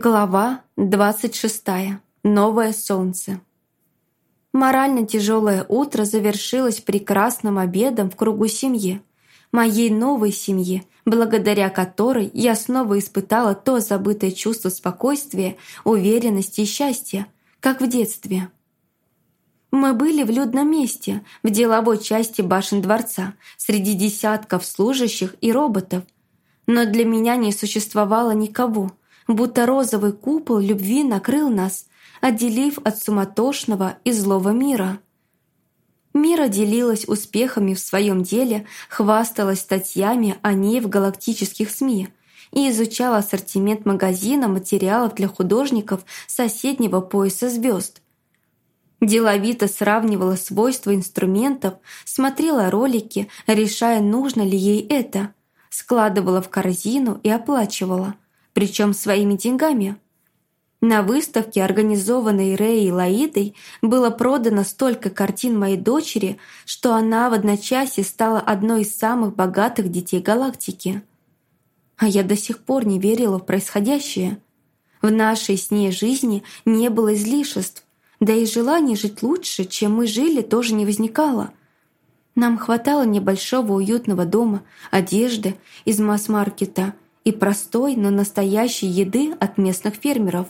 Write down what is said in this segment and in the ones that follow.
Глава 26. Новое солнце. Морально тяжелое утро завершилось прекрасным обедом в кругу семьи. Моей новой семьи, благодаря которой я снова испытала то забытое чувство спокойствия, уверенности и счастья, как в детстве. Мы были в людном месте, в деловой части башен дворца, среди десятков служащих и роботов. Но для меня не существовало никого – будто розовый купол любви накрыл нас, отделив от суматошного и злого мира. Мира делилась успехами в своем деле, хвасталась статьями о ней в галактических СМИ и изучала ассортимент магазина материалов для художников соседнего пояса звезд. Деловито сравнивала свойства инструментов, смотрела ролики, решая, нужно ли ей это, складывала в корзину и оплачивала – причем своими деньгами. На выставке, организованной Рэй и Лаидой, было продано столько картин моей дочери, что она в одночасье стала одной из самых богатых детей галактики. А я до сих пор не верила в происходящее. В нашей с ней жизни не было излишеств, да и желание жить лучше, чем мы жили, тоже не возникало. Нам хватало небольшого уютного дома, одежды из масс-маркета – и простой, но настоящей еды от местных фермеров.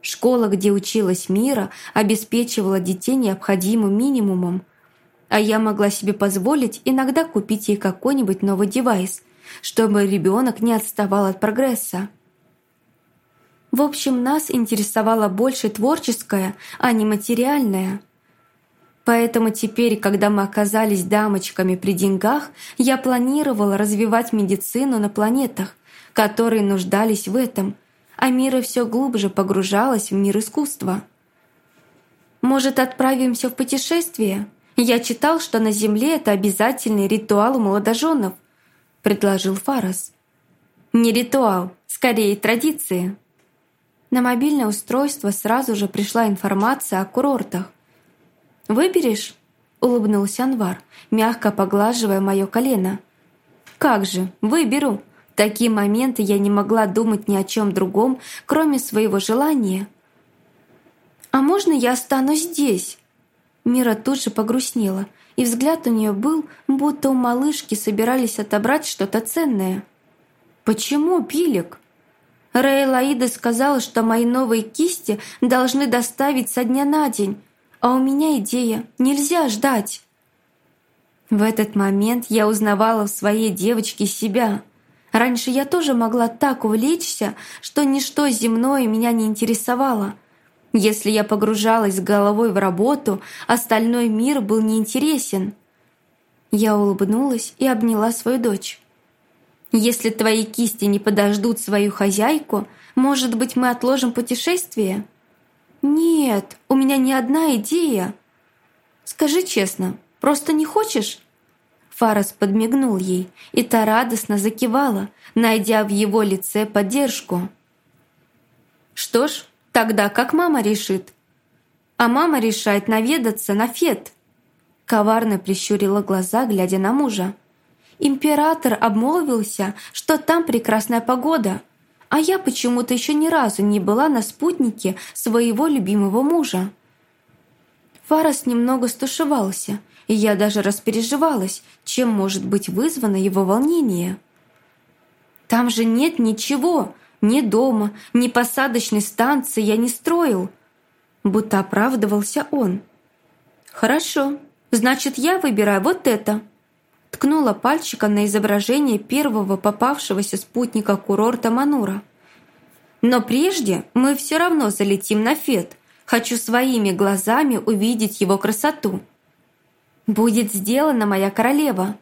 Школа, где училась Мира, обеспечивала детей необходимым минимумом, а я могла себе позволить иногда купить ей какой-нибудь новый девайс, чтобы ребенок не отставал от прогресса. В общем, нас интересовало больше творческое, а не материальное. Поэтому теперь, когда мы оказались дамочками при деньгах, я планировала развивать медицину на планетах, которые нуждались в этом, а Мира все глубже погружалась в мир искусства. «Может, отправимся в путешествие? Я читал, что на Земле это обязательный ритуал у молодоженов», — предложил Фарас. «Не ритуал, скорее традиции». На мобильное устройство сразу же пришла информация о курортах. «Выберешь?» — улыбнулся Анвар, мягко поглаживая мое колено. «Как же, выберу!» В такие моменты я не могла думать ни о чем другом, кроме своего желания. «А можно я останусь здесь?» Мира тут же погрустнела, и взгляд у нее был, будто у малышки собирались отобрать что-то ценное. «Почему, Пилик?» Рэй Лаида сказала, что мои новые кисти должны доставить со дня на день, а у меня идея «нельзя ждать». В этот момент я узнавала в своей девочке себя – Раньше я тоже могла так увлечься, что ничто земное меня не интересовало. Если я погружалась головой в работу, остальной мир был неинтересен. Я улыбнулась и обняла свою дочь. «Если твои кисти не подождут свою хозяйку, может быть, мы отложим путешествие?» «Нет, у меня ни одна идея». «Скажи честно, просто не хочешь?» Фарас подмигнул ей, и та радостно закивала, найдя в его лице поддержку. «Что ж, тогда как мама решит?» «А мама решает наведаться на Фет». Коварно прищурила глаза, глядя на мужа. «Император обмолвился, что там прекрасная погода, а я почему-то еще ни разу не была на спутнике своего любимого мужа». Фарас немного стушевался – и я даже распереживалась, чем может быть вызвано его волнение. «Там же нет ничего, ни дома, ни посадочной станции я не строил», будто оправдывался он. «Хорошо, значит, я выбираю вот это», ткнула пальчиком на изображение первого попавшегося спутника курорта Манура. «Но прежде мы все равно залетим на Фет. Хочу своими глазами увидеть его красоту». «Будет сделано, моя королева!»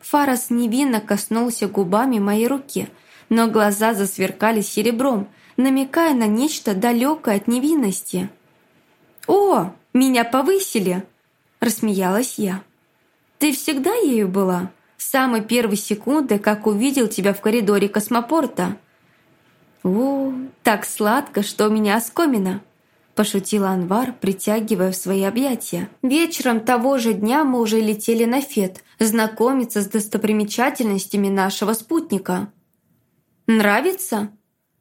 Фарас невинно коснулся губами моей руки, но глаза засверкали серебром, намекая на нечто далекое от невинности. «О, меня повысили!» – рассмеялась я. «Ты всегда ею была? С самой первой секунды, как увидел тебя в коридоре космопорта?» «О, так сладко, что у меня оскомина!» Пошутил Анвар, притягивая в свои объятия. Вечером того же дня мы уже летели на Фет, знакомиться с достопримечательностями нашего спутника. «Нравится?»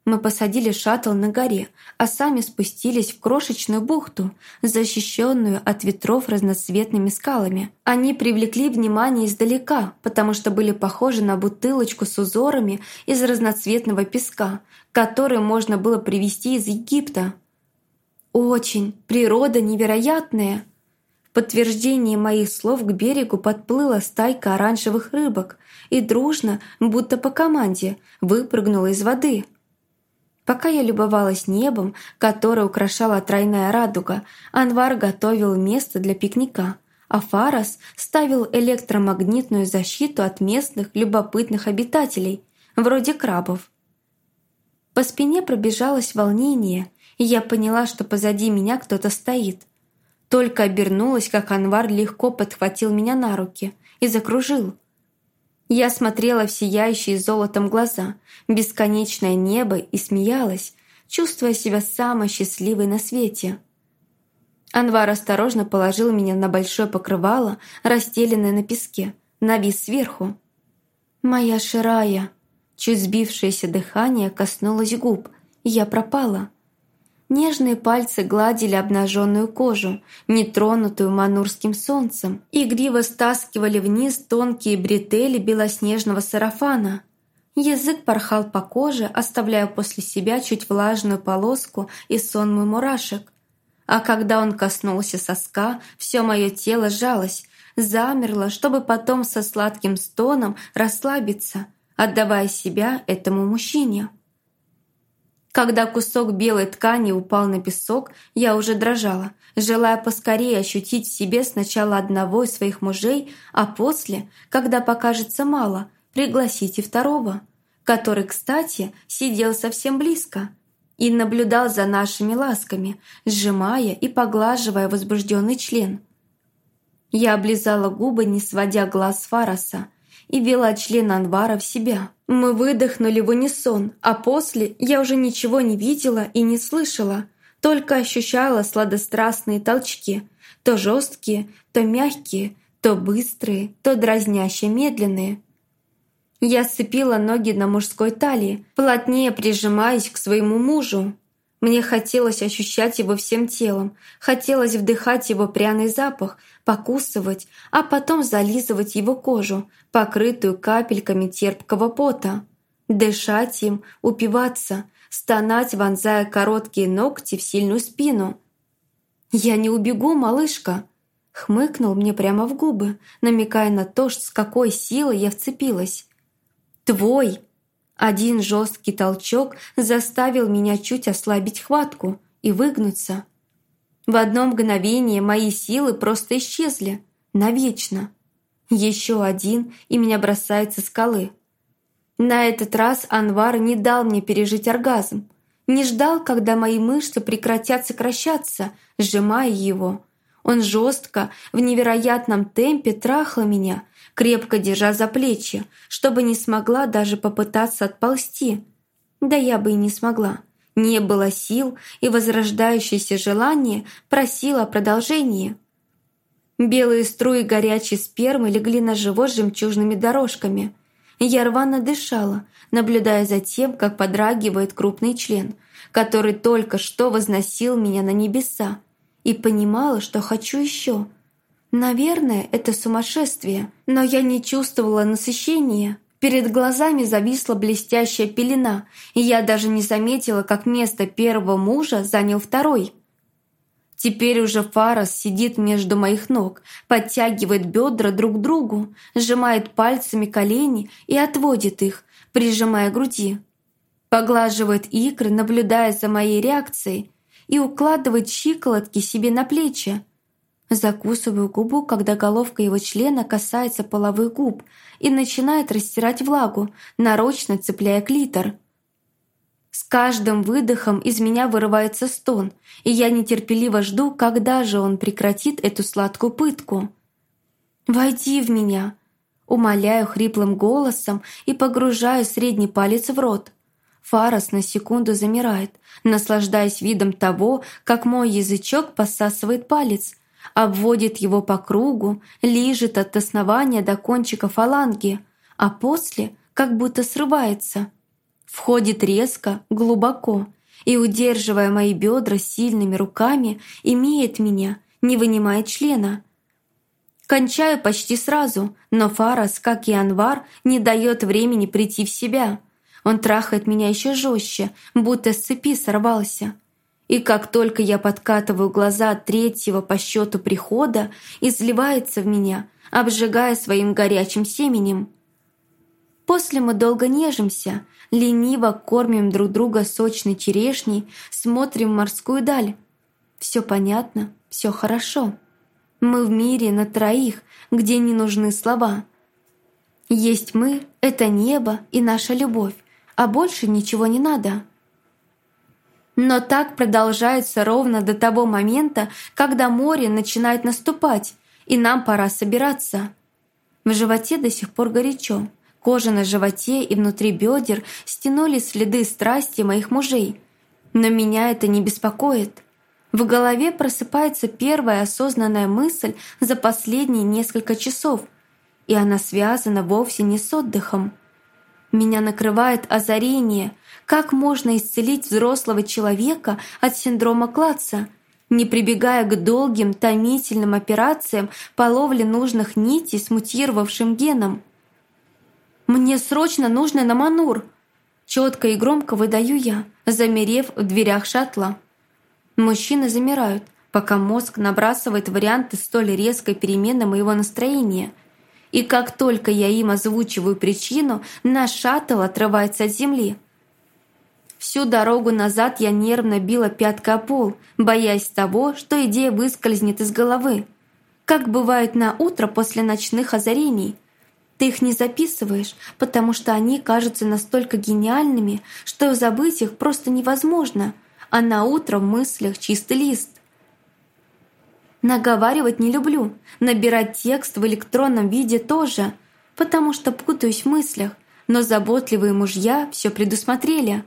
Мы посадили шаттл на горе, а сами спустились в крошечную бухту, защищенную от ветров разноцветными скалами. Они привлекли внимание издалека, потому что были похожи на бутылочку с узорами из разноцветного песка, который можно было привезти из Египта. «Очень. Природа невероятная!» В подтверждение моих слов к берегу подплыла стайка оранжевых рыбок и дружно, будто по команде, выпрыгнула из воды – Пока я любовалась небом, которое украшала тройная радуга, Анвар готовил место для пикника, а Фарас ставил электромагнитную защиту от местных любопытных обитателей, вроде крабов. По спине пробежалось волнение, и я поняла, что позади меня кто-то стоит. Только обернулась, как Анвар легко подхватил меня на руки и закружил – я смотрела в сияющие золотом глаза, бесконечное небо и смеялась, чувствуя себя самой счастливой на свете. Анвар осторожно положил меня на большое покрывало, расстеленное на песке, навис сверху. «Моя Ширая!» Чуть сбившееся дыхание коснулось губ, и я пропала. Нежные пальцы гладили обнаженную кожу, нетронутую манурским солнцем, игриво стаскивали вниз тонкие бретели белоснежного сарафана. Язык порхал по коже, оставляя после себя чуть влажную полоску и сонмы мурашек. А когда он коснулся соска, все мое тело сжалось, замерло, чтобы потом со сладким стоном расслабиться, отдавая себя этому мужчине. Когда кусок белой ткани упал на песок, я уже дрожала, желая поскорее ощутить в себе сначала одного из своих мужей, а после, когда покажется мало, пригласить и второго, который, кстати, сидел совсем близко и наблюдал за нашими ласками, сжимая и поглаживая возбужденный член. Я облизала губы, не сводя глаз с Фараса, и вела член Анвара в себя. Мы выдохнули в унисон, а после я уже ничего не видела и не слышала, только ощущала сладострастные толчки, то жесткие, то мягкие, то быстрые, то дразняще медленные. Я сцепила ноги на мужской талии, плотнее прижимаясь к своему мужу. Мне хотелось ощущать его всем телом, хотелось вдыхать его пряный запах, покусывать, а потом зализывать его кожу, покрытую капельками терпкого пота. Дышать им, упиваться, стонать, вонзая короткие ногти в сильную спину. «Я не убегу, малышка!» Хмыкнул мне прямо в губы, намекая на то, с какой силой я вцепилась. «Твой!» Один жесткий толчок заставил меня чуть ослабить хватку и выгнуться. В одно мгновение мои силы просто исчезли. Навечно. Еще один, и меня бросает со скалы. На этот раз Анвар не дал мне пережить оргазм. Не ждал, когда мои мышцы прекратят сокращаться, сжимая его. Он жестко, в невероятном темпе трахал меня, крепко держа за плечи, чтобы не смогла даже попытаться отползти. Да я бы и не смогла. Не было сил, и возрождающееся желание просило о продолжении. Белые струи горячей спермы легли на живот жемчужными дорожками. Я рвано дышала, наблюдая за тем, как подрагивает крупный член, который только что возносил меня на небеса, и понимала, что хочу еще – Наверное, это сумасшествие, но я не чувствовала насыщения. Перед глазами зависла блестящая пелена, и я даже не заметила, как место первого мужа занял второй. Теперь уже Фарас сидит между моих ног, подтягивает бедра друг к другу, сжимает пальцами колени и отводит их, прижимая груди. Поглаживает икры, наблюдая за моей реакцией, и укладывает щиколотки себе на плечи, Закусываю губу, когда головка его члена касается половых губ и начинает растирать влагу, нарочно цепляя клитор. С каждым выдохом из меня вырывается стон, и я нетерпеливо жду, когда же он прекратит эту сладкую пытку. «Войди в меня!» Умоляю хриплым голосом и погружаю средний палец в рот. Фарас на секунду замирает, наслаждаясь видом того, как мой язычок посасывает палец, обводит его по кругу, лижет от основания до кончика фаланги, а после как будто срывается. Входит резко, глубоко и, удерживая мои бедра сильными руками, имеет меня, не вынимает члена. Кончаю почти сразу, но Фарас, как и Анвар, не дает времени прийти в себя. Он трахает меня еще жестче, будто с цепи сорвался. И как только я подкатываю глаза третьего по счету прихода, изливается в меня, обжигая своим горячим семенем. После мы долго нежимся, лениво кормим друг друга сочной черешней, смотрим морскую даль. Все понятно, все хорошо. Мы в мире на троих, где не нужны слова. Есть мы — это небо и наша любовь, а больше ничего не надо. Но так продолжается ровно до того момента, когда море начинает наступать, и нам пора собираться. В животе до сих пор горячо. Кожа на животе и внутри бедер стянули следы страсти моих мужей. Но меня это не беспокоит. В голове просыпается первая осознанная мысль за последние несколько часов, и она связана вовсе не с отдыхом. Меня накрывает озарение, как можно исцелить взрослого человека от синдрома Клатца, не прибегая к долгим, томительным операциям по ловле нужных нитей с мутировавшим геном. «Мне срочно нужно на Манур!» Четко и громко выдаю я, замерев в дверях шаттла. Мужчины замирают, пока мозг набрасывает варианты столь резкой перемены моего настроения. И как только я им озвучиваю причину, наш шаттл отрывается от земли. Всю дорогу назад я нервно била пяткой о пол, боясь того, что идея выскользнет из головы. Как бывает на утро после ночных озарений – ты их не записываешь, потому что они кажутся настолько гениальными, что забыть их просто невозможно, а на утро в мыслях чистый лист. Наговаривать не люблю, набирать текст в электронном виде тоже, потому что путаюсь в мыслях, но заботливые мужья все предусмотрели.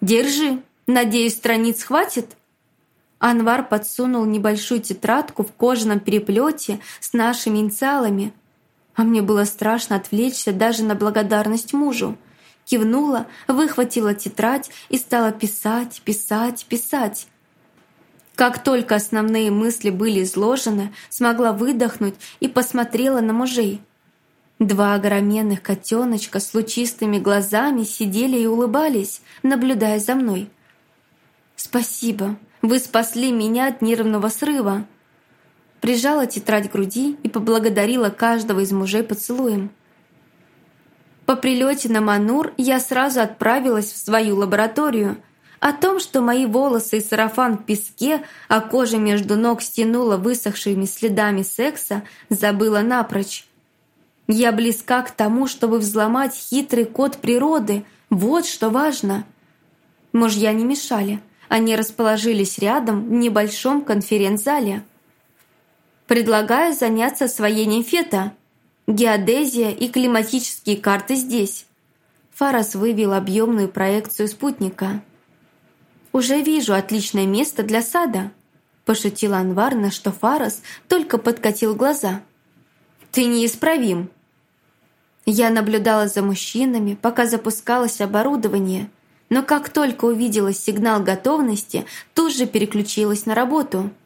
«Держи, надеюсь, страниц хватит?» Анвар подсунул небольшую тетрадку в кожаном переплете с нашими инициалами – а мне было страшно отвлечься даже на благодарность мужу. Кивнула, выхватила тетрадь и стала писать, писать, писать. Как только основные мысли были изложены, смогла выдохнуть и посмотрела на мужей. Два огроменных котеночка с лучистыми глазами сидели и улыбались, наблюдая за мной. «Спасибо, вы спасли меня от нервного срыва», прижала тетрадь к груди и поблагодарила каждого из мужей поцелуем. По прилете на Манур я сразу отправилась в свою лабораторию. О том, что мои волосы и сарафан в песке, а кожа между ног стянула высохшими следами секса, забыла напрочь. Я близка к тому, чтобы взломать хитрый код природы. Вот что важно. Мужья не мешали. Они расположились рядом в небольшом конференц-зале. Предлагаю заняться освоением фета. Геодезия и климатические карты здесь. Фарас вывел объемную проекцию спутника. «Уже вижу отличное место для сада», – пошутил Анвар, на что Фарас только подкатил глаза. «Ты неисправим». Я наблюдала за мужчинами, пока запускалось оборудование, но как только увидела сигнал готовности, тут же переключилась на работу –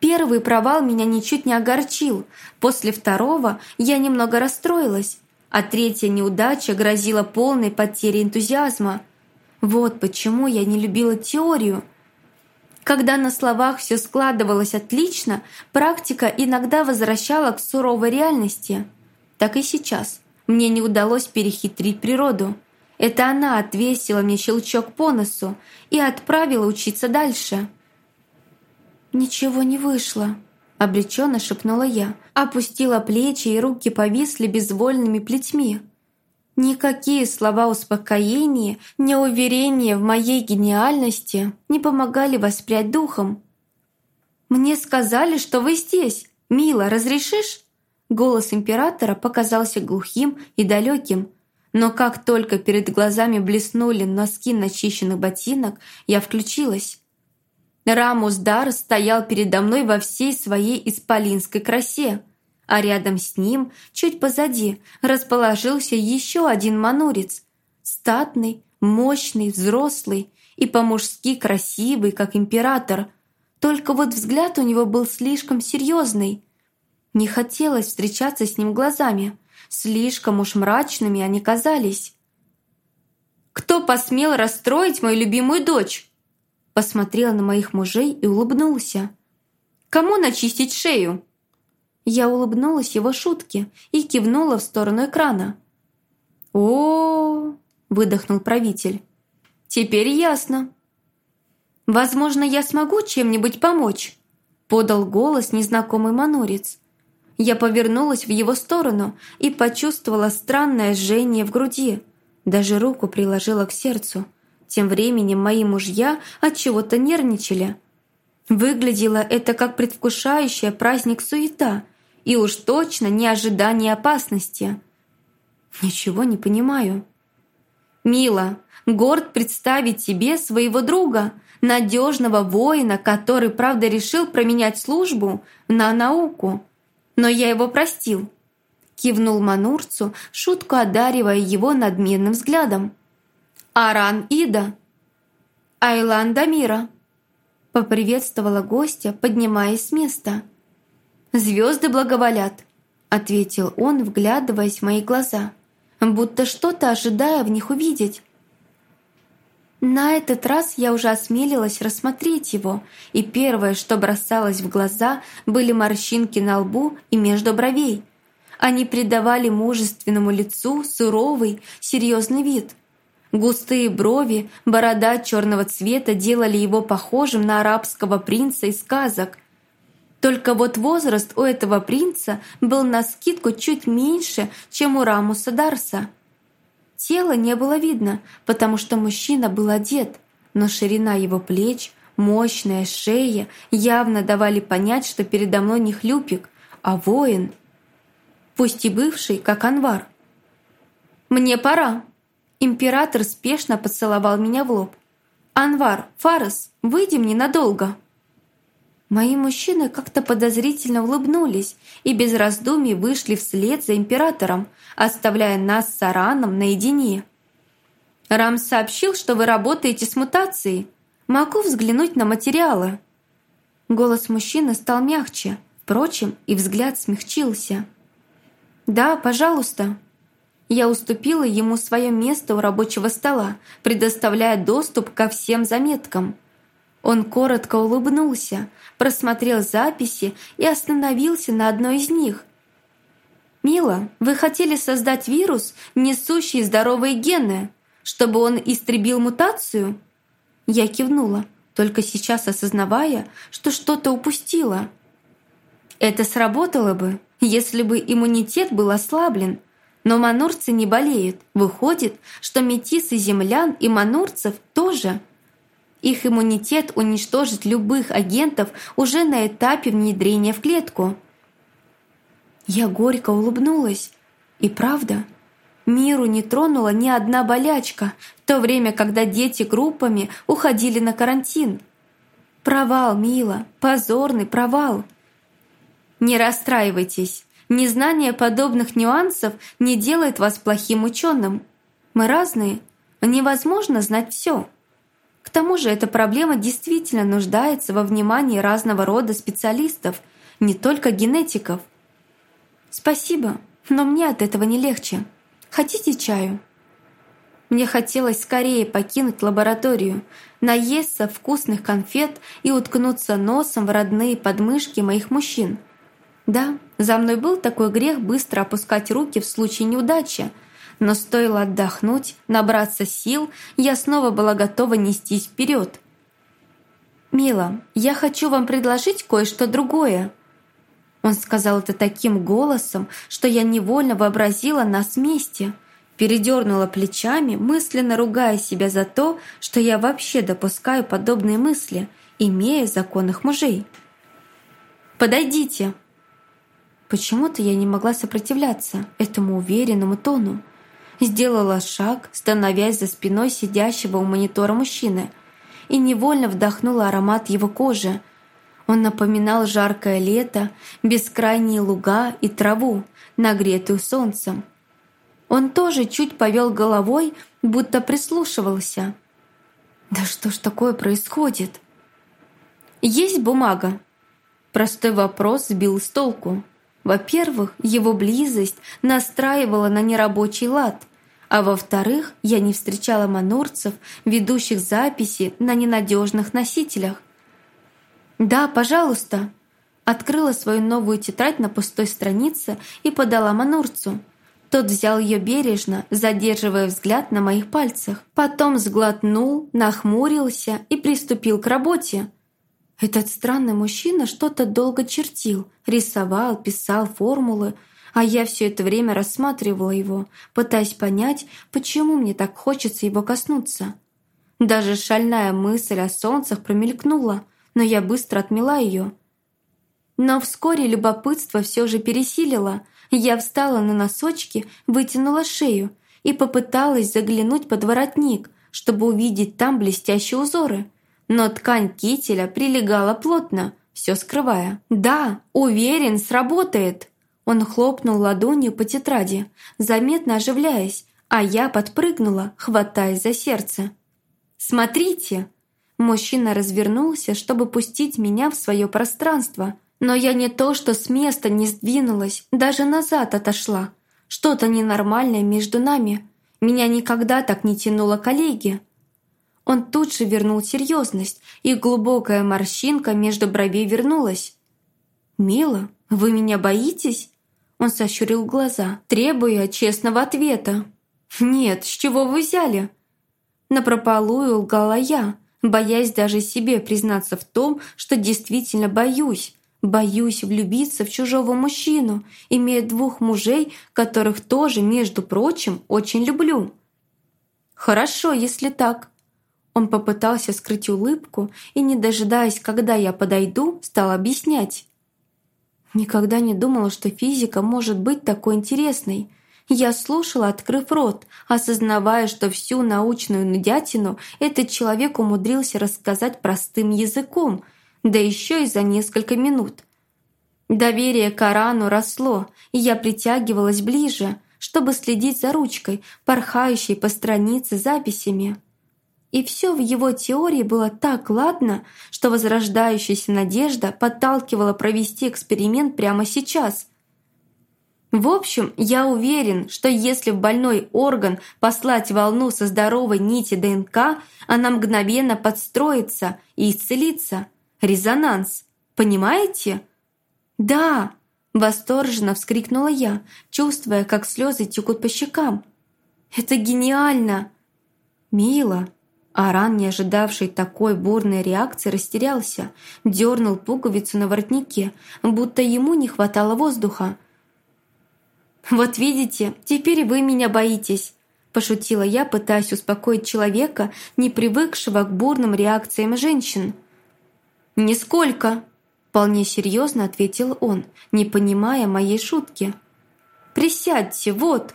Первый провал меня ничуть не огорчил. После второго я немного расстроилась, а третья неудача грозила полной потерей энтузиазма. Вот почему я не любила теорию. Когда на словах все складывалось отлично, практика иногда возвращала к суровой реальности. Так и сейчас. Мне не удалось перехитрить природу. Это она отвесила мне щелчок по носу и отправила учиться дальше. «Ничего не вышло», — обреченно шепнула я, опустила плечи и руки повисли безвольными плетьми. Никакие слова успокоения, неуверения в моей гениальности не помогали воспрять духом. «Мне сказали, что вы здесь. Мила, разрешишь?» Голос императора показался глухим и далеким, но как только перед глазами блеснули носки начищенных ботинок, я включилась. Рамус Дар стоял передо мной во всей своей исполинской красе, а рядом с ним, чуть позади, расположился еще один манурец. Статный, мощный, взрослый и по-мужски красивый, как император. Только вот взгляд у него был слишком серьезный. Не хотелось встречаться с ним глазами. Слишком уж мрачными они казались. «Кто посмел расстроить мою любимую дочь?» Посмотрел на моих мужей и улыбнулся. «Кому начистить шею?» Я улыбнулась его шутке и кивнула в сторону экрана. о, выдохнул правитель. «Теперь ясно». «Возможно, я смогу чем-нибудь помочь?» подал голос незнакомый манорец. Я повернулась в его сторону и почувствовала странное жжение в груди. Даже руку приложила к сердцу. Тем временем мои мужья от чего-то нервничали. Выглядело это как предвкушающая праздник суета и уж точно не ожидание опасности. Ничего не понимаю. «Мила, горд представить тебе своего друга, надежного воина, который, правда, решил променять службу на науку но я его простил». Кивнул Манурцу, шутку одаривая его надменным взглядом. «Аран Ида!» «Айлан Дамира!» Поприветствовала гостя, поднимаясь с места. «Звезды благоволят!» Ответил он, вглядываясь в мои глаза, будто что-то ожидая в них увидеть. На этот раз я уже осмелилась рассмотреть его, и первое, что бросалось в глаза, были морщинки на лбу и между бровей. Они придавали мужественному лицу суровый, серьезный вид. Густые брови, борода черного цвета делали его похожим на арабского принца из сказок. Только вот возраст у этого принца был на скидку чуть меньше, чем у Рамуса Дарса – Тела не было видно, потому что мужчина был одет, но ширина его плеч, мощная шея явно давали понять, что передо мной не хлюпик, а воин. Пусть и бывший, как Анвар. «Мне пора!» Император спешно поцеловал меня в лоб. «Анвар, Фарас, выйдем ненадолго!» Мои мужчины как-то подозрительно улыбнулись и без раздумий вышли вслед за императором, оставляя нас с Араном наедине. «Рам сообщил, что вы работаете с мутацией. Могу взглянуть на материалы». Голос мужчины стал мягче, впрочем, и взгляд смягчился. «Да, пожалуйста». Я уступила ему свое место у рабочего стола, предоставляя доступ ко всем заметкам – он коротко улыбнулся, просмотрел записи и остановился на одной из них. «Мила, вы хотели создать вирус, несущий здоровые гены, чтобы он истребил мутацию?» Я кивнула, только сейчас осознавая, что что-то упустила. Это сработало бы, если бы иммунитет был ослаблен, но манурцы не болеют. Выходит, что метисы землян и манурцев тоже – их иммунитет уничтожит любых агентов уже на этапе внедрения в клетку. Я горько улыбнулась. И правда, миру не тронула ни одна болячка, в то время, когда дети группами уходили на карантин. Провал, Мила, позорный провал. Не расстраивайтесь. Незнание подобных нюансов не делает вас плохим ученым. Мы разные. Невозможно знать все. К тому же эта проблема действительно нуждается во внимании разного рода специалистов, не только генетиков. Спасибо, но мне от этого не легче. Хотите чаю? Мне хотелось скорее покинуть лабораторию, наесться вкусных конфет и уткнуться носом в родные подмышки моих мужчин. Да, за мной был такой грех быстро опускать руки в случае неудачи – но стоило отдохнуть, набраться сил, я снова была готова нестись вперед. «Мила, я хочу вам предложить кое-что другое». Он сказал это таким голосом, что я невольно вообразила нас вместе, передернула плечами, мысленно ругая себя за то, что я вообще допускаю подобные мысли, имея законных мужей. «Подойдите!» Почему-то я не могла сопротивляться этому уверенному тону. Сделала шаг, становясь за спиной сидящего у монитора мужчины, и невольно вдохнула аромат его кожи. Он напоминал жаркое лето, бескрайние луга и траву, нагретую солнцем. Он тоже чуть повел головой, будто прислушивался. «Да что ж такое происходит?» «Есть бумага?» Простой вопрос сбил с толку. Во-первых, его близость настраивала на нерабочий лад, а во-вторых, я не встречала манурцев, ведущих записи на ненадежных носителях. «Да, пожалуйста», открыла свою новую тетрадь на пустой странице и подала Манурцу. Тот взял ее бережно, задерживая взгляд на моих пальцах. Потом сглотнул, нахмурился и приступил к работе. Этот странный мужчина что-то долго чертил, рисовал, писал формулы, а я все это время рассматривала его, пытаясь понять, почему мне так хочется его коснуться. Даже шальная мысль о солнцах промелькнула, но я быстро отмела ее – но вскоре любопытство все же пересилило. Я встала на носочки, вытянула шею и попыталась заглянуть под воротник, чтобы увидеть там блестящие узоры. Но ткань кителя прилегала плотно, все скрывая. «Да, уверен, сработает!» Он хлопнул ладонью по тетради, заметно оживляясь, а я подпрыгнула, хватаясь за сердце. «Смотрите!» Мужчина развернулся, чтобы пустить меня в свое пространство – но я не то что с места не сдвинулась, даже назад отошла. Что-то ненормальное между нами. Меня никогда так не тянуло коллеги. Он тут же вернул серьезность, и глубокая морщинка между бровей вернулась. «Мила, вы меня боитесь?» Он сощурил глаза, требуя честного ответа. «Нет, с чего вы взяли?» Напропалую лгала я, боясь даже себе признаться в том, что действительно боюсь. Боюсь влюбиться в чужого мужчину, имея двух мужей, которых тоже, между прочим, очень люблю. Хорошо, если так. Он попытался скрыть улыбку и, не дожидаясь, когда я подойду, стал объяснять. Никогда не думала, что физика может быть такой интересной. Я слушала, открыв рот, осознавая, что всю научную нудятину этот человек умудрился рассказать простым языком – да еще и за несколько минут. Доверие к Арану росло, и я притягивалась ближе, чтобы следить за ручкой, порхающей по странице записями. И все в его теории было так ладно, что возрождающаяся надежда подталкивала провести эксперимент прямо сейчас. В общем, я уверен, что если в больной орган послать волну со здоровой нити ДНК, она мгновенно подстроится и исцелится – Резонанс. Понимаете? Да, восторженно вскрикнула я, чувствуя, как слезы текут по щекам. Это гениально. Мило. Аран, не ожидавший такой бурной реакции, растерялся, дернул пуговицу на воротнике, будто ему не хватало воздуха. «Вот видите, теперь вы меня боитесь», – пошутила я, пытаясь успокоить человека, не привыкшего к бурным реакциям женщин – «Нисколько!» – вполне серьезно ответил он, не понимая моей шутки. «Присядьте, вот!»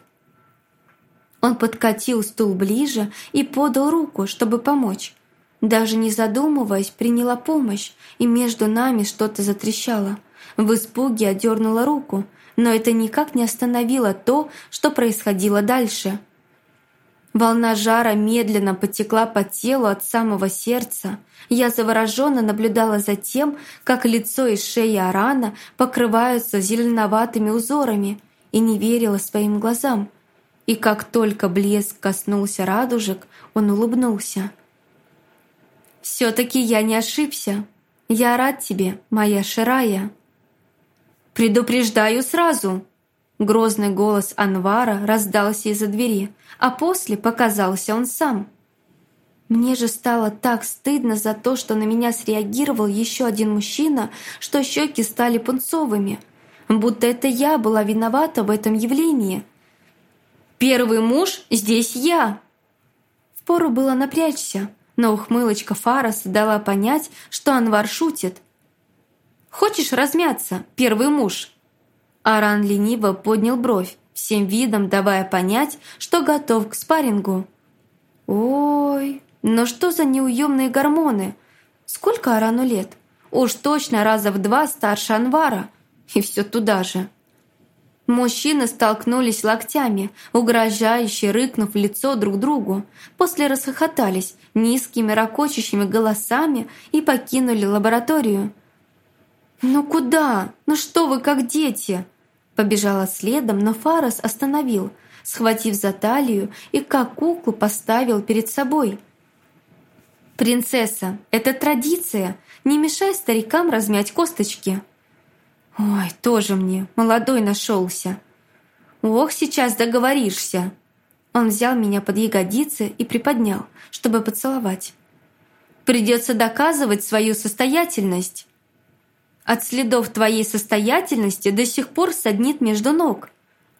Он подкатил стул ближе и подал руку, чтобы помочь. Даже не задумываясь, приняла помощь, и между нами что-то затрещало. В испуге отдернула руку, но это никак не остановило то, что происходило дальше – Волна жара медленно потекла по телу от самого сердца. Я завороженно наблюдала за тем, как лицо и шея Арана покрываются зеленоватыми узорами, и не верила своим глазам. И как только блеск коснулся радужек, он улыбнулся. «Все-таки я не ошибся. Я рад тебе, моя Ширая». «Предупреждаю сразу!» Грозный голос Анвара раздался из-за двери, а после показался он сам. Мне же стало так стыдно за то, что на меня среагировал еще один мужчина, что щеки стали пунцовыми, будто это я была виновата в этом явлении. «Первый муж здесь я!» Впору было напрячься, но ухмылочка Фараса дала понять, что Анвар шутит. «Хочешь размяться, первый муж?» Аран лениво поднял бровь, всем видом давая понять, что готов к спаррингу. «Ой, но что за неуемные гормоны? Сколько Арану лет? Уж точно раза в два старше Анвара. И все туда же». Мужчины столкнулись локтями, угрожающе рыкнув лицо друг другу, после расхохотались низкими ракочущими голосами и покинули лабораторию. «Ну куда? Ну что вы как дети?» Побежала следом, но Фарас остановил, схватив за талию и как куклу поставил перед собой. «Принцесса, это традиция, не мешай старикам размять косточки». Ой, тоже мне, молодой нашелся. Ох, сейчас договоришься. Он взял меня под ягодицы и приподнял, чтобы поцеловать. Придется доказывать свою состоятельность. От следов твоей состоятельности до сих пор саднит между ног.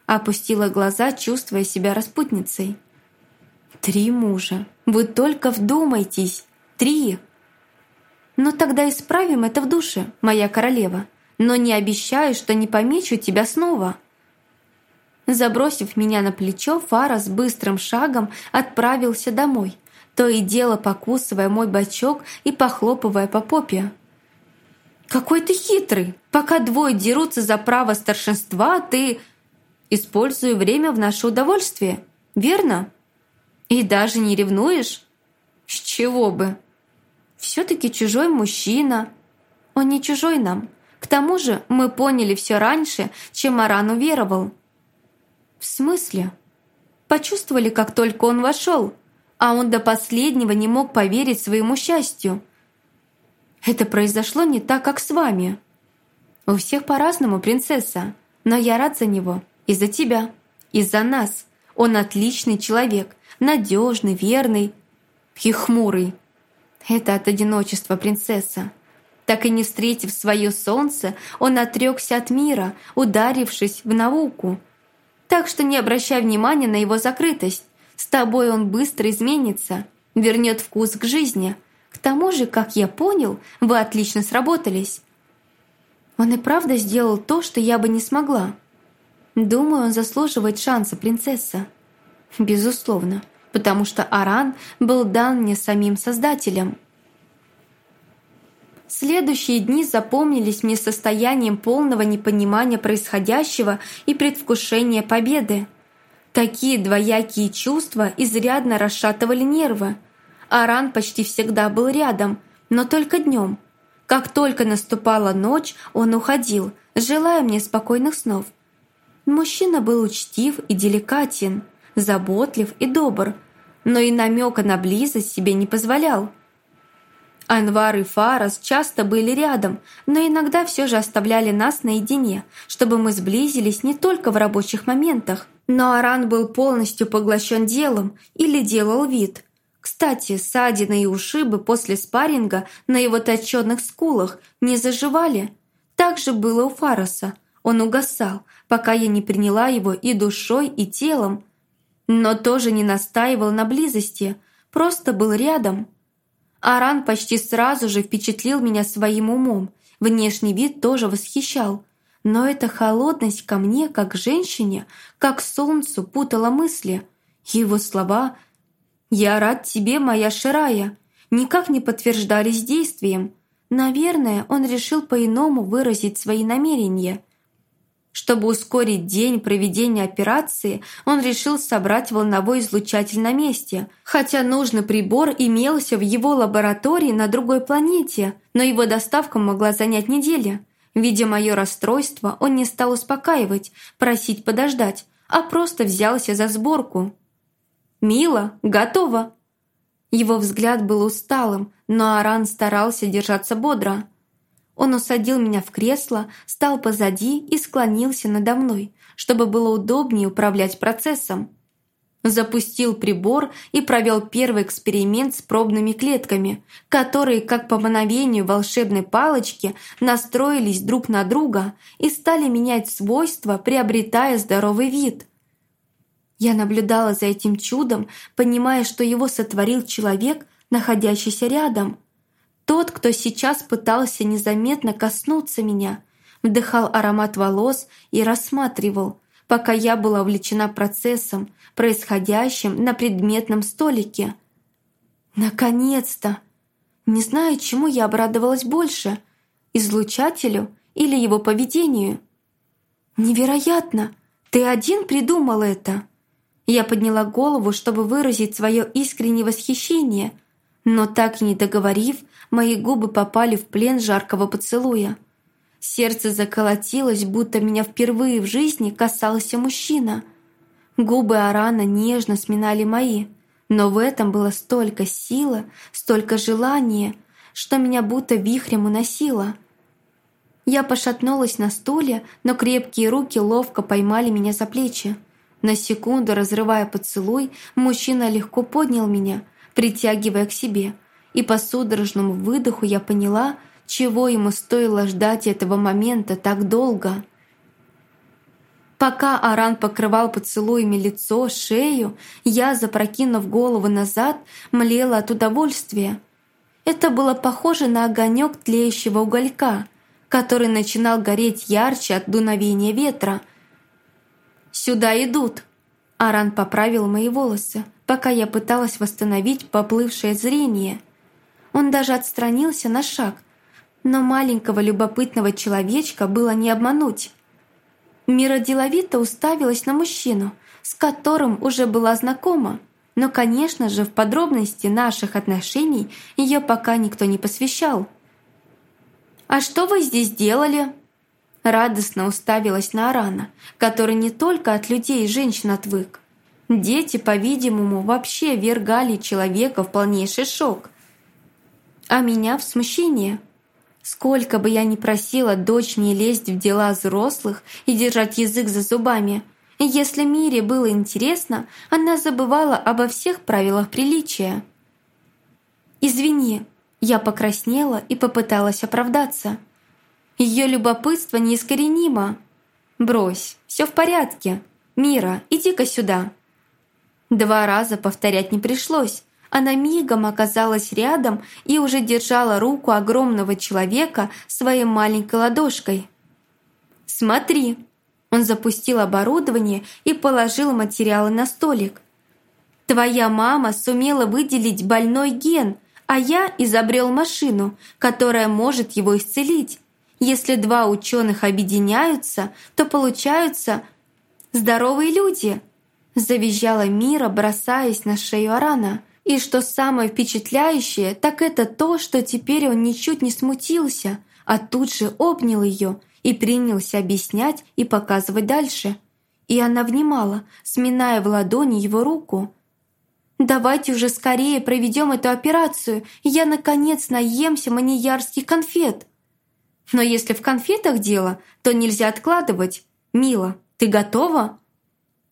Опустила глаза, чувствуя себя распутницей. Три мужа. Вы только вдумайтесь. Три. Но ну тогда исправим это в душе, моя королева но не обещаю, что не помечу тебя снова». Забросив меня на плечо, Фара с быстрым шагом отправился домой, то и дело покусывая мой бочок и похлопывая по попе. «Какой ты хитрый! Пока двое дерутся за право старшинства, ты...» «Использую время в наше удовольствие, верно? И даже не ревнуешь? С чего бы? Все-таки чужой мужчина. Он не чужой нам, к тому же мы поняли все раньше, чем Аран уверовал. В смысле? Почувствовали, как только он вошел, а он до последнего не мог поверить своему счастью. Это произошло не так, как с вами. У всех по-разному, принцесса, но я рад за него, и за тебя, и за нас. Он отличный человек, надежный, верный и хмурый. Это от одиночества, принцесса. Так и не встретив свое солнце, он отрекся от мира, ударившись в науку. Так что не обращай внимания на его закрытость. С тобой он быстро изменится, вернет вкус к жизни. К тому же, как я понял, вы отлично сработались. Он и правда сделал то, что я бы не смогла. Думаю, он заслуживает шанса, принцесса. Безусловно, потому что Аран был дан мне самим Создателем. Следующие дни запомнились мне состоянием полного непонимания происходящего и предвкушения победы. Такие двоякие чувства изрядно расшатывали нервы. Аран почти всегда был рядом, но только днем. Как только наступала ночь, он уходил, желая мне спокойных снов. Мужчина был учтив и деликатен, заботлив и добр, но и намека на близость себе не позволял. Анвар и Фарас часто были рядом, но иногда все же оставляли нас наедине, чтобы мы сблизились не только в рабочих моментах. Но Аран был полностью поглощен делом или делал вид. Кстати, ссадины и ушибы после спарринга на его точенных скулах не заживали. Так же было у Фараса. Он угасал, пока я не приняла его и душой, и телом. Но тоже не настаивал на близости, просто был рядом. Аран почти сразу же впечатлил меня своим умом. Внешний вид тоже восхищал. Но эта холодность ко мне, как женщине, как солнцу, путала мысли. Его слова «Я рад тебе, моя Ширая» никак не подтверждались действием. Наверное, он решил по-иному выразить свои намерения. Чтобы ускорить день проведения операции, он решил собрать волновой излучатель на месте, хотя нужный прибор имелся в его лаборатории на другой планете, но его доставка могла занять недели. Видя мое расстройство, он не стал успокаивать, просить подождать, а просто взялся за сборку. «Мила, готово!» Его взгляд был усталым, но Аран старался держаться бодро. Он усадил меня в кресло, стал позади и склонился надо мной, чтобы было удобнее управлять процессом. Запустил прибор и провел первый эксперимент с пробными клетками, которые, как по мановению волшебной палочки, настроились друг на друга и стали менять свойства, приобретая здоровый вид. Я наблюдала за этим чудом, понимая, что его сотворил человек, находящийся рядом – тот, кто сейчас пытался незаметно коснуться меня, вдыхал аромат волос и рассматривал, пока я была увлечена процессом, происходящим на предметном столике. Наконец-то! Не знаю, чему я обрадовалась больше – излучателю или его поведению. «Невероятно! Ты один придумал это!» Я подняла голову, чтобы выразить свое искреннее восхищение, но так и не договорив, мои губы попали в плен жаркого поцелуя. Сердце заколотилось, будто меня впервые в жизни касался мужчина. Губы Арана нежно сминали мои, но в этом было столько силы, столько желания, что меня будто вихрем уносило. Я пошатнулась на стуле, но крепкие руки ловко поймали меня за плечи. На секунду, разрывая поцелуй, мужчина легко поднял меня, притягивая к себе. И по судорожному выдоху я поняла, чего ему стоило ждать этого момента так долго. Пока Аран покрывал поцелуями лицо, шею, я, запрокинув голову назад, млела от удовольствия. Это было похоже на огонек тлеющего уголька, который начинал гореть ярче от дуновения ветра – «Сюда идут!» Аран поправил мои волосы, пока я пыталась восстановить поплывшее зрение. Он даже отстранился на шаг, но маленького любопытного человечка было не обмануть. Мира деловито уставилась на мужчину, с которым уже была знакома, но, конечно же, в подробности наших отношений ее пока никто не посвящал. «А что вы здесь делали?» радостно уставилась на Арана, который не только от людей и женщин отвык. Дети, по-видимому, вообще вергали человека в полнейший шок. А меня в смущение. Сколько бы я ни просила дочь не лезть в дела взрослых и держать язык за зубами, если Мире было интересно, она забывала обо всех правилах приличия. «Извини», я покраснела и попыталась оправдаться – ее любопытство неискоренимо. «Брось, все в порядке. Мира, иди-ка сюда». Два раза повторять не пришлось. Она мигом оказалась рядом и уже держала руку огромного человека своей маленькой ладошкой. «Смотри!» Он запустил оборудование и положил материалы на столик. «Твоя мама сумела выделить больной ген, а я изобрел машину, которая может его исцелить. Если два ученых объединяются, то получаются здоровые люди. Завизжала Мира, бросаясь на шею Арана. И что самое впечатляющее, так это то, что теперь он ничуть не смутился, а тут же обнял ее и принялся объяснять и показывать дальше. И она внимала, сминая в ладони его руку. «Давайте уже скорее проведем эту операцию, я, наконец, наемся маньярских конфет!» Но если в конфетах дело, то нельзя откладывать. Мила, ты готова?»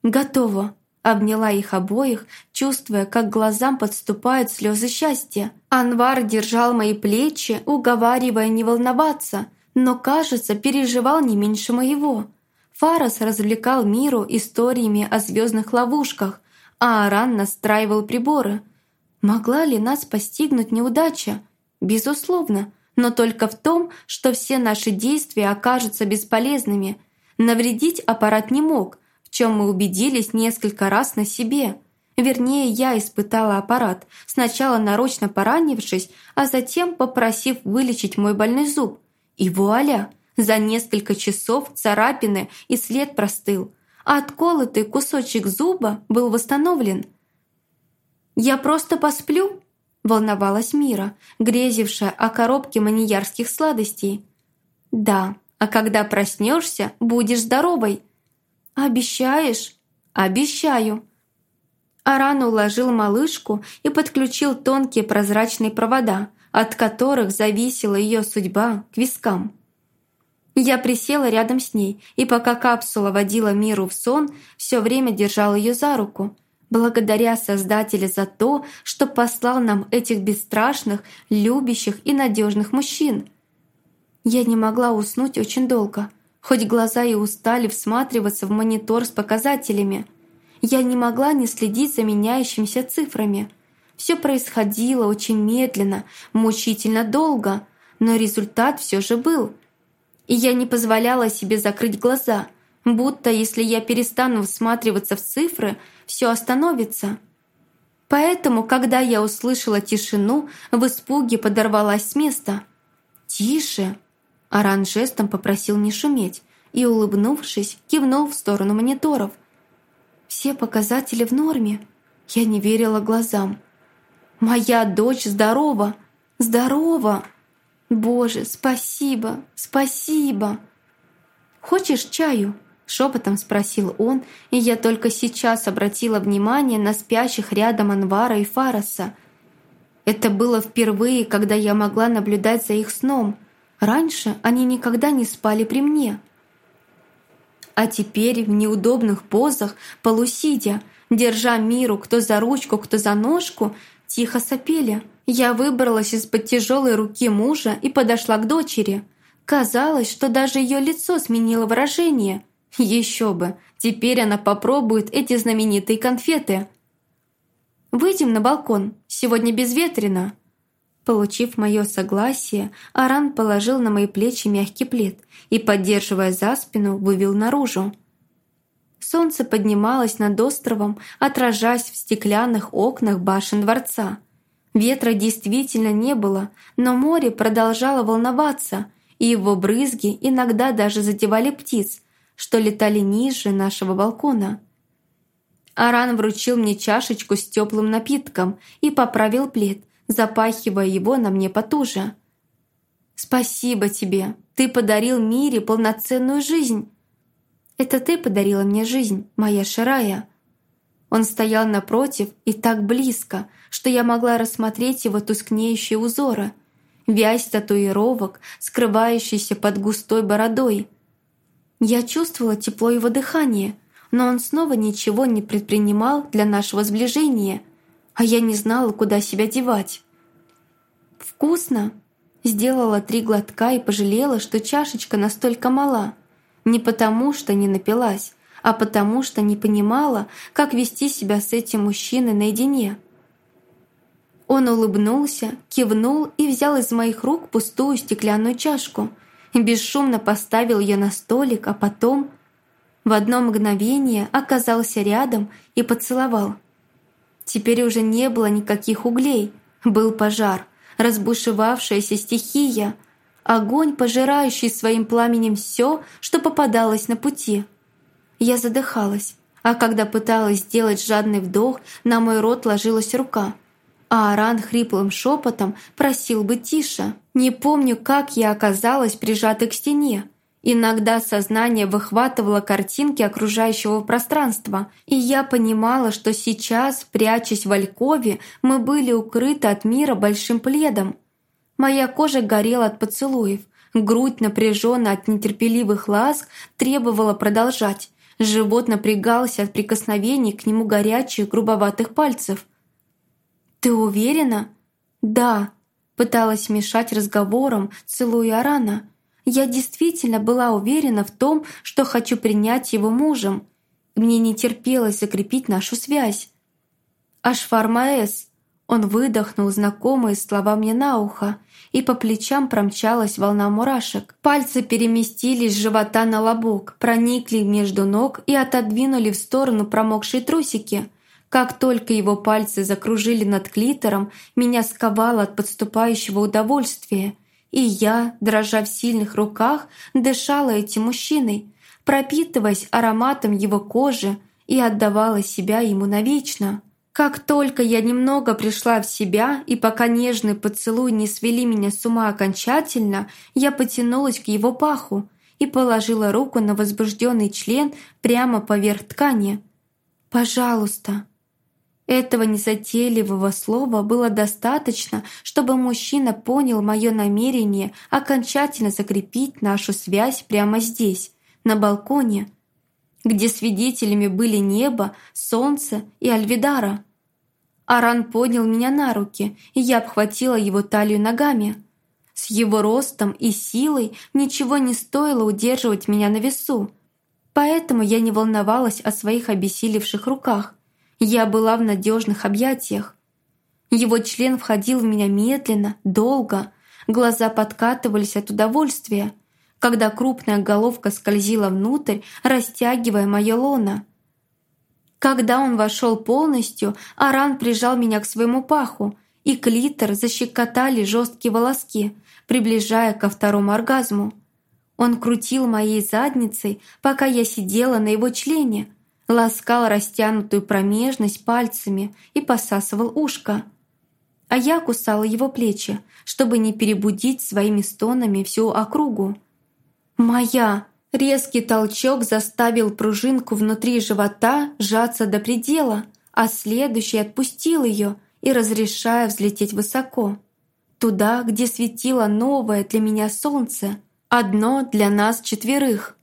«Готова», — обняла их обоих, чувствуя, как глазам подступают слезы счастья. Анвар держал мои плечи, уговаривая не волноваться, но, кажется, переживал не меньше моего. Фарас развлекал миру историями о звездных ловушках, а Аран настраивал приборы. Могла ли нас постигнуть неудача? Безусловно, но только в том, что все наши действия окажутся бесполезными. Навредить аппарат не мог, чем мы убедились несколько раз на себе. Вернее, я испытала аппарат, сначала нарочно поранившись, а затем попросив вылечить мой больной зуб. И вуаля! За несколько часов царапины и след простыл, а отколотый кусочек зуба был восстановлен. «Я просто посплю?» Волновалась Мира, грезившая о коробке маньярских сладостей. «Да, а когда проснешься, будешь здоровой». «Обещаешь?» «Обещаю». Аран уложил малышку и подключил тонкие прозрачные провода, от которых зависела ее судьба к вискам. Я присела рядом с ней, и пока капсула водила Миру в сон, все время держала ее за руку, благодаря Создателя за то, что послал нам этих бесстрашных, любящих и надежных мужчин. Я не могла уснуть очень долго, хоть глаза и устали всматриваться в монитор с показателями. Я не могла не следить за меняющимися цифрами. Все происходило очень медленно, мучительно долго, но результат все же был. И я не позволяла себе закрыть глаза – будто если я перестану всматриваться в цифры, все остановится. Поэтому, когда я услышала тишину, в испуге подорвалась с места. «Тише!» Аран жестом попросил не шуметь. и, улыбнувшись, кивнул в сторону мониторов. Все показатели в норме. Я не верила глазам. «Моя дочь здорова! Здорова! Боже, спасибо! Спасибо!» «Хочешь чаю?» — шепотом спросил он, и я только сейчас обратила внимание на спящих рядом Анвара и Фараса. Это было впервые, когда я могла наблюдать за их сном. Раньше они никогда не спали при мне. А теперь в неудобных позах, полусидя, держа миру кто за ручку, кто за ножку, тихо сопели. Я выбралась из-под тяжелой руки мужа и подошла к дочери. Казалось, что даже ее лицо сменило выражение. Еще бы, теперь она попробует эти знаменитые конфеты. «Выйдем на балкон, сегодня безветренно», Получив мое согласие, Аран положил на мои плечи мягкий плед и, поддерживая за спину, вывел наружу. Солнце поднималось над островом, отражаясь в стеклянных окнах башен дворца. Ветра действительно не было, но море продолжало волноваться, и его брызги иногда даже задевали птиц, что летали ниже нашего балкона. Аран вручил мне чашечку с теплым напитком и поправил плед, запахивая его на мне потуже. «Спасибо тебе, ты подарил мире полноценную жизнь». «Это ты подарила мне жизнь, моя Шарая». Он стоял напротив и так близко, что я могла рассмотреть его тускнеющие узоры, вязь татуировок, скрывающийся под густой бородой. Я чувствовала тепло его дыхания, но он снова ничего не предпринимал для нашего сближения – а я не знала, куда себя девать. «Вкусно!» Сделала три глотка и пожалела, что чашечка настолько мала. Не потому, что не напилась, а потому, что не понимала, как вести себя с этим мужчиной наедине. Он улыбнулся, кивнул и взял из моих рук пустую стеклянную чашку. Бесшумно поставил ее на столик, а потом в одно мгновение оказался рядом и поцеловал – Теперь уже не было никаких углей. Был пожар, разбушевавшаяся стихия, огонь, пожирающий своим пламенем все, что попадалось на пути. Я задыхалась, а когда пыталась сделать жадный вдох, на мой рот ложилась рука. А Аран хриплым шепотом просил бы тише. Не помню, как я оказалась прижатой к стене, Иногда сознание выхватывало картинки окружающего пространства, и я понимала, что сейчас, прячась в алькове, мы были укрыты от мира большим пледом. Моя кожа горела от поцелуев, грудь, напряженная от нетерпеливых ласк, требовала продолжать. Живот напрягался от прикосновений к нему горячих, грубоватых пальцев. «Ты уверена?» «Да», — пыталась мешать разговорам, целуя Арана. Я действительно была уверена в том, что хочу принять его мужем. Мне не терпелось закрепить нашу связь. «Ашфармаэс!» Он выдохнул знакомые слова мне на ухо, и по плечам промчалась волна мурашек. Пальцы переместились с живота на лобок, проникли между ног и отодвинули в сторону промокшие трусики. Как только его пальцы закружили над клитором, меня сковало от подступающего удовольствия – и я, дрожа в сильных руках, дышала этим мужчиной, пропитываясь ароматом его кожи и отдавала себя ему навечно. Как только я немного пришла в себя, и пока нежный поцелуй не свели меня с ума окончательно, я потянулась к его паху и положила руку на возбужденный член прямо поверх ткани. «Пожалуйста», этого незатейливого слова было достаточно, чтобы мужчина понял мое намерение окончательно закрепить нашу связь прямо здесь, на балконе, где свидетелями были небо, солнце и Альвидара. Аран поднял меня на руки, и я обхватила его талию ногами. С его ростом и силой ничего не стоило удерживать меня на весу, поэтому я не волновалась о своих обессилевших руках. Я была в надежных объятиях. Его член входил в меня медленно, долго, глаза подкатывались от удовольствия, когда крупная головка скользила внутрь, растягивая мое лоно. Когда он вошел полностью, Аран прижал меня к своему паху, и клитор защекотали жесткие волоски, приближая ко второму оргазму. Он крутил моей задницей, пока я сидела на его члене, ласкал растянутую промежность пальцами и посасывал ушко. А я кусала его плечи, чтобы не перебудить своими стонами всю округу. «Моя!» Резкий толчок заставил пружинку внутри живота сжаться до предела, а следующий отпустил ее и разрешая взлететь высоко. Туда, где светило новое для меня солнце, одно для нас четверых.